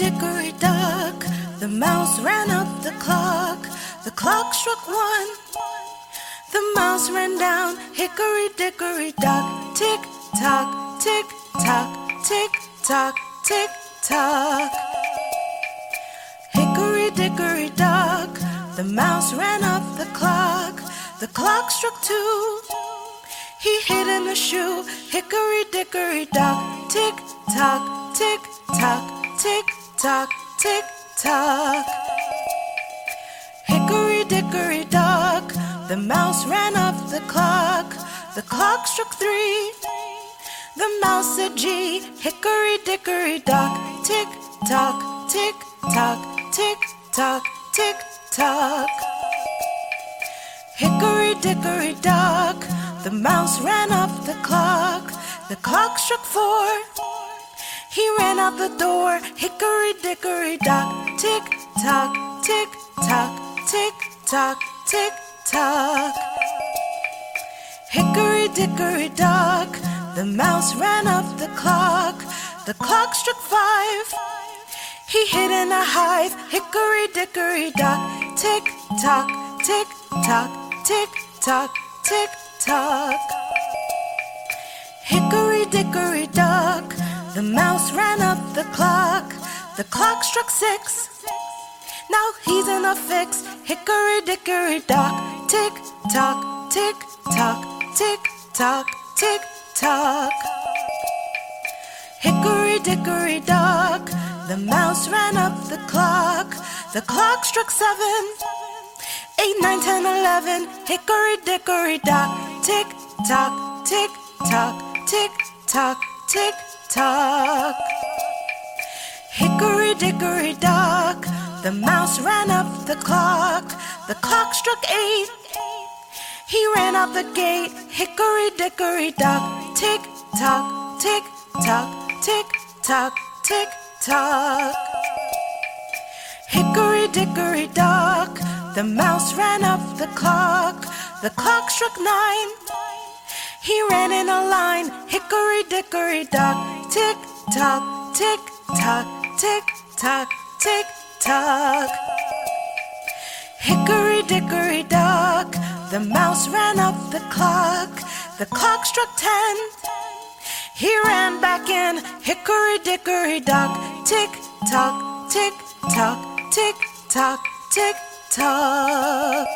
dickory dock, the mouse ran up the clock. The clock struck one. The mouse ran down, hickory dickory dock. Tick tock, tick tock, tick tock, tick tock. Hickory dickory dock, the mouse ran up the clock. The clock struck two. He hid in a shoe, hickory dickory dock. Tick tock, tick tock, tick tock, tick tock. Hickory dickory dock, the mouse ran up the clock. The clock struck three. The mouse said, Gee, hickory dickory dock. Tick tock, tick tock, tick tock, tick tock. Hickory dickory dock, the mouse ran up the clock. The clock struck four. He ran out the door, hickory dickory dock. Tick tock, tick tock, tick tock, tick tock. Hickory dickory dock, the mouse ran up the clock. The clock struck five. He hid in a hive, hickory dickory dock. Tick tock, tick tock, tick tock, tick tock. Hickory dickory the mouse ran up the clock. The clock struck six. Now he's in a fix. Hickory dickory dock. Tick tock, tick tock, tick tock, tick tock. Hickory dickory dock. The mouse ran up the clock. The clock struck seven. Eight, nine, ten, eleven. Hickory dickory dock. Tick tock, tick tock, tick tock, tick tock. Hickory dickory dock. The mouse ran up the clock. The clock struck eight. He ran out the gate. Hickory dickory dock. Tick tock, tick tock, tick tock, tick tock. Hickory dickory dock. The mouse ran up the clock. The clock struck nine. He ran in a line. Hickory dickory dock. Tick tock, tick tock, tick tock, tick tock. Hickory dickory dock. The mouse ran up the clock. The clock struck ten. He ran back in. Hickory dickory dock. Tick tock, tick tock, tick tock, tick tock.